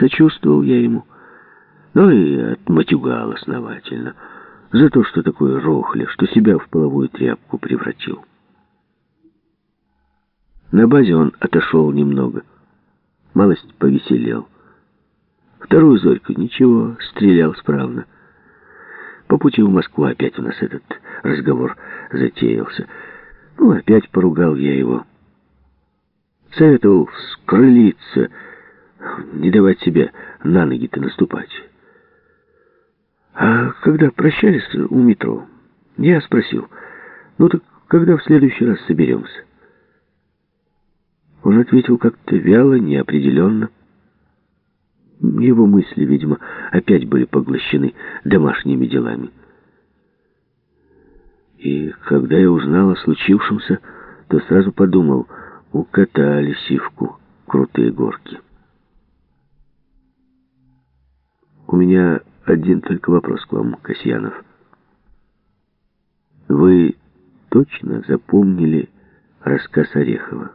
Посочувствовал я ему. Ну и отматюгал основательно. За то, что такое рохля, что себя в половую тряпку превратил. На базе он отошел немного. Малость повеселел. Вторую зорьку ничего, стрелял справно. По пути в Москву опять у нас этот разговор затеялся. Ну, опять поругал я его. Советовал вскрылиться, не давать себе на ноги-то наступать. А когда прощались у метро, я спросил, ну так когда в следующий раз соберемся? Он ответил как-то вяло, неопределенно. Его мысли, видимо, опять были поглощены домашними делами. И когда я узнал о случившемся, то сразу подумал, укатали сивку крутые горки. У меня один только вопрос к вам, Касьянов. Вы точно запомнили рассказ Орехова?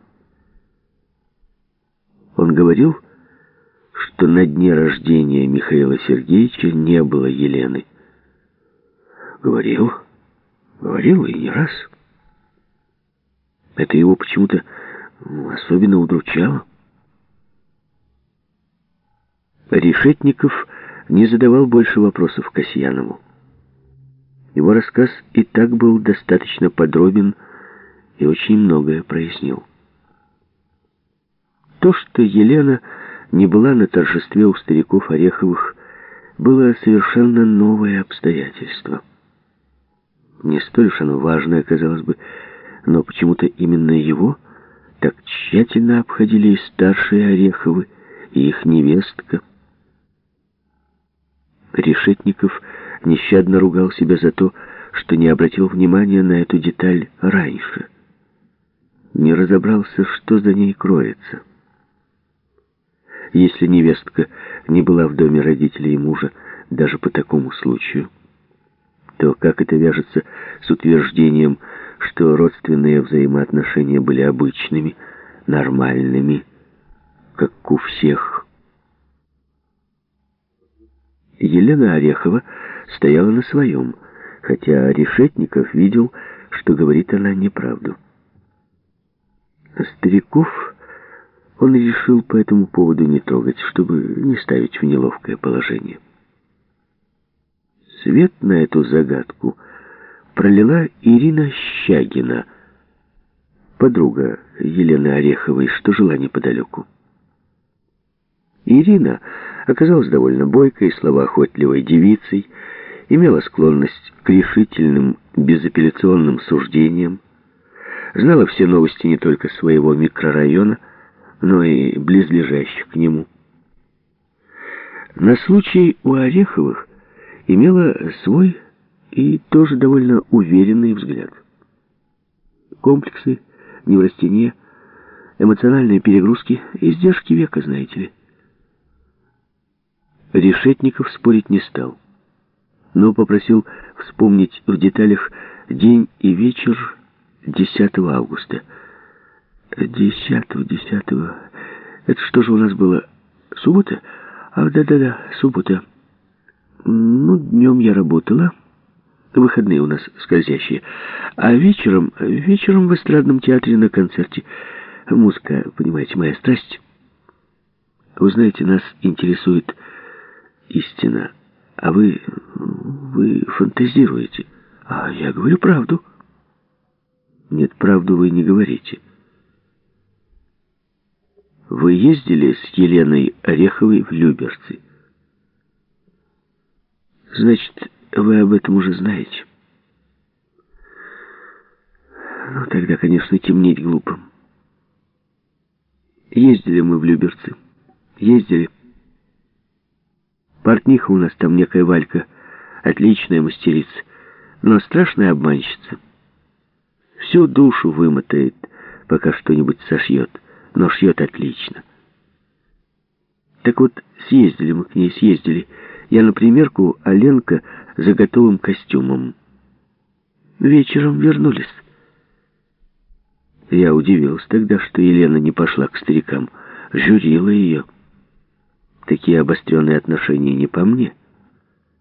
Он говорил, что на дне рождения Михаила Сергеевича не было Елены. Говорил, говорил и не раз. Это его почему-то особенно удручало. Решетников не задавал больше вопросов Касьянову. Его рассказ и так был достаточно подробен и очень многое прояснил. То, что Елена не была на торжестве у стариков Ореховых, было совершенно новое обстоятельство. Не столь уж оно важное, казалось бы, но почему-то именно его так тщательно обходили и старшие Ореховы, и их невестка. Решетников нещадно ругал себя за то, что не обратил внимания на эту деталь раньше. Не разобрался, что за ней кроется. Если невестка не была в доме родителей мужа даже по такому случаю, то как это вяжется с утверждением, что родственные взаимоотношения были обычными, нормальными, как у всех? Елена Орехова стояла на своем, хотя Решетников видел, что говорит она неправду. Стариков он решил по этому поводу не трогать, чтобы не ставить в неловкое положение. Свет на эту загадку пролила Ирина Щагина, подруга Елены Ореховой, что жила неподалеку. Ирина оказалась довольно бойкой, словоохотливой девицей, имела склонность к решительным, безапелляционным суждениям, знала все новости не только своего микрорайона, но и близлежащих к нему. На случай у Ореховых имела свой и тоже довольно уверенный взгляд. Комплексы, неврастения, эмоциональные перегрузки, издержки века, знаете ли. Решетников спорить не стал, но попросил вспомнить в деталях день и вечер 10 августа – Десятого, десятого. Это что же у нас было? Суббота? А, да-да-да, суббота. Ну, днем я работала. Выходные у нас скользящие. А вечером, вечером в эстрадном театре на концерте. Музыка, понимаете, моя страсть. Вы знаете, нас интересует истина. А вы, вы фантазируете. А я говорю правду. Нет, правду вы не говорите. Вы ездили с Еленой Ореховой в Люберцы? Значит, вы об этом уже знаете. Ну, тогда, конечно, темнеть глупо. Ездили мы в Люберцы. Ездили. Портниха у нас там некая Валька. Отличная мастерица, но страшная обманщица. Всю душу вымотает, пока что-нибудь сошьет но шьет отлично. Так вот, съездили мы к ней, съездили. Я на примерку, а Ленка за готовым костюмом. Вечером вернулись. Я удивился тогда, что Елена не пошла к старикам. Журила ее. Такие обостренные отношения не по мне.